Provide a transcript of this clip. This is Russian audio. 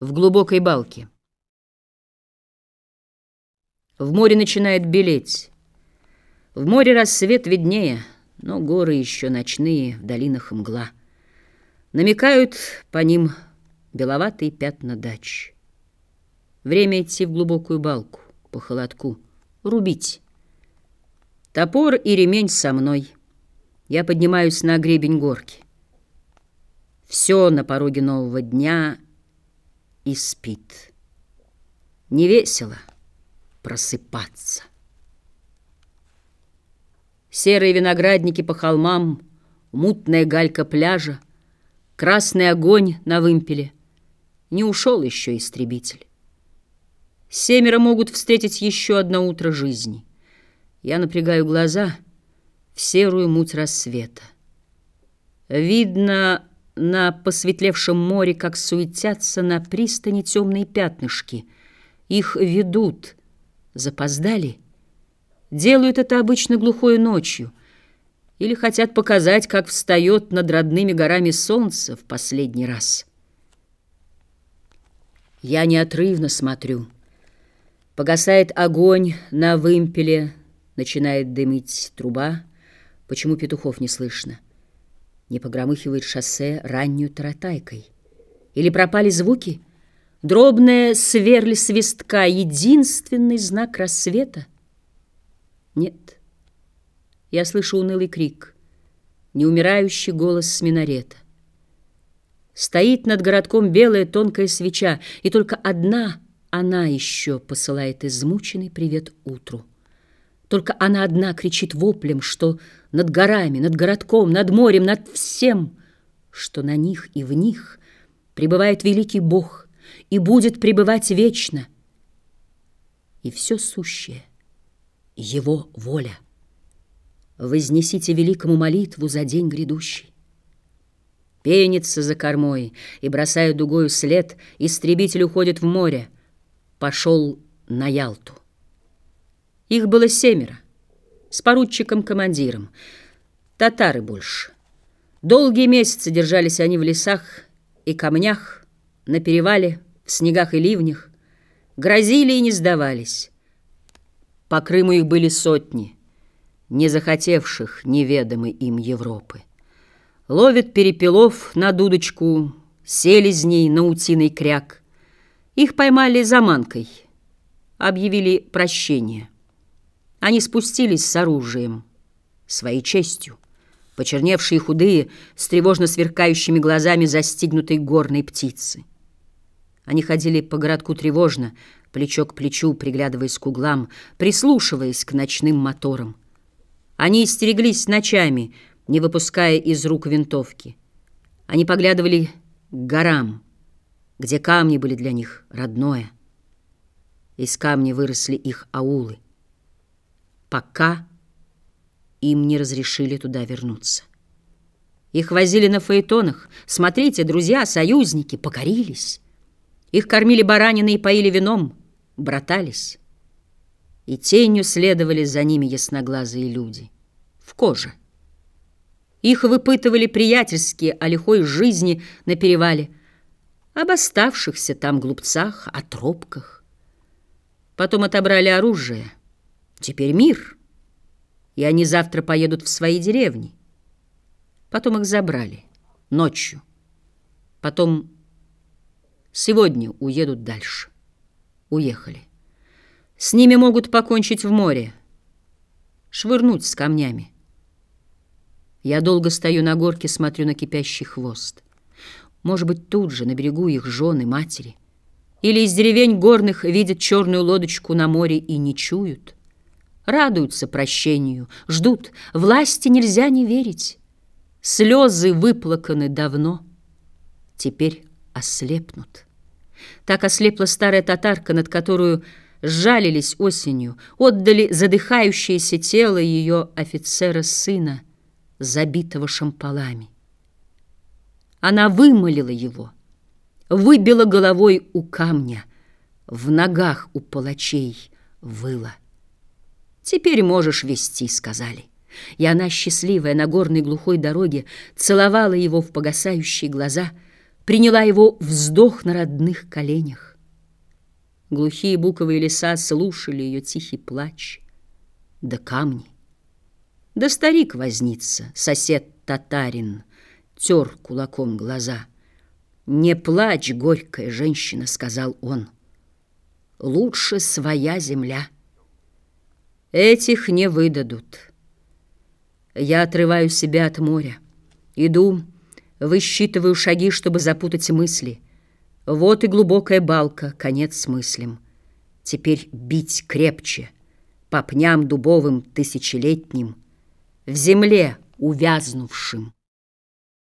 В глубокой балке. В море начинает белеть. В море рассвет виднее, но горы еще ночные, в долинах мгла. Намекают по ним беловатые пятна дач. Время идти в глубокую балку, по холодку, рубить. Топор и ремень со мной. Я поднимаюсь на гребень горки. Все на пороге нового дня — и спит. Не весело просыпаться. Серые виноградники по холмам, мутная галька пляжа, красный огонь на вымпеле. Не ушел еще истребитель. Семеро могут встретить еще одно утро жизни. Я напрягаю глаза в серую муть рассвета. Видно, на посветлевшем море, как суетятся на пристани темные пятнышки. Их ведут. Запоздали? Делают это обычно глухой ночью. Или хотят показать, как встает над родными горами солнце в последний раз. Я неотрывно смотрю. Погасает огонь на вымпеле, начинает дымить труба. Почему петухов не слышно? Не погромыхивает шоссе раннюю таратайкой? Или пропали звуки? Дробная сверль свистка — единственный знак рассвета? Нет. Я слышу унылый крик, неумирающий голос с минарета. Стоит над городком белая тонкая свеча, и только одна она еще посылает измученный привет утру. Только она одна кричит воплем, что над горами, над городком, над морем, над всем, что на них и в них пребывает великий Бог и будет пребывать вечно. И все сущее — Его воля. Вознесите великому молитву за день грядущий. Пенится за кормой и, бросая дугою след, истребитель уходит в море, пошел на Ялту. Их было семеро, с поручиком-командиром. Татары больше. Долгие месяцы держались они в лесах и камнях, на перевале, в снегах и ливнях. Грозили и не сдавались. По Крыму их были сотни, не захотевших неведомой им Европы. Ловят перепелов на дудочку, селезней на утиный кряк. Их поймали заманкой, объявили прощение. Они спустились с оружием, своей честью, почерневшие худые, с тревожно сверкающими глазами застигнутой горной птицы. Они ходили по городку тревожно, плечо к плечу, приглядываясь к углам, прислушиваясь к ночным моторам. Они истереглись ночами, не выпуская из рук винтовки. Они поглядывали к горам, где камни были для них родное. Из камней выросли их аулы пока им не разрешили туда вернуться. Их возили на фаэтонах. Смотрите, друзья, союзники, покорились. Их кормили бараниной и поили вином, братались. И тенью следовали за ними ясноглазые люди. В коже. Их выпытывали приятельские о лихой жизни на перевале, об оставшихся там глупцах, о тропках. Потом отобрали оружие — Теперь мир, и они завтра поедут в свои деревни. Потом их забрали ночью. Потом сегодня уедут дальше. Уехали. С ними могут покончить в море, швырнуть с камнями. Я долго стою на горке, смотрю на кипящий хвост. Может быть, тут же, на берегу их жены, матери. Или из деревень горных видят черную лодочку на море и не чуют радуются прощению, ждут, власти нельзя не верить. Слезы выплаканы давно, теперь ослепнут. Так ослепла старая татарка, над которую сжалились осенью, отдали задыхающееся тело ее офицера-сына, забитого шампалами. Она вымолила его, выбила головой у камня, в ногах у палачей выла. «Теперь можешь вести», — сказали. И она, счастливая на горной глухой дороге, целовала его в погасающие глаза, Приняла его вздох на родных коленях. Глухие буковые леса слушали ее тихий плач. Да камни. Да старик вознится, сосед-татарин, Тер кулаком глаза. «Не плачь, горькая женщина», — сказал он. «Лучше своя земля». Этих не выдадут. Я отрываю себя от моря. Иду, высчитываю шаги, чтобы запутать мысли. Вот и глубокая балка, конец с мыслям. Теперь бить крепче, по пням дубовым тысячелетним, В земле увязнувшим.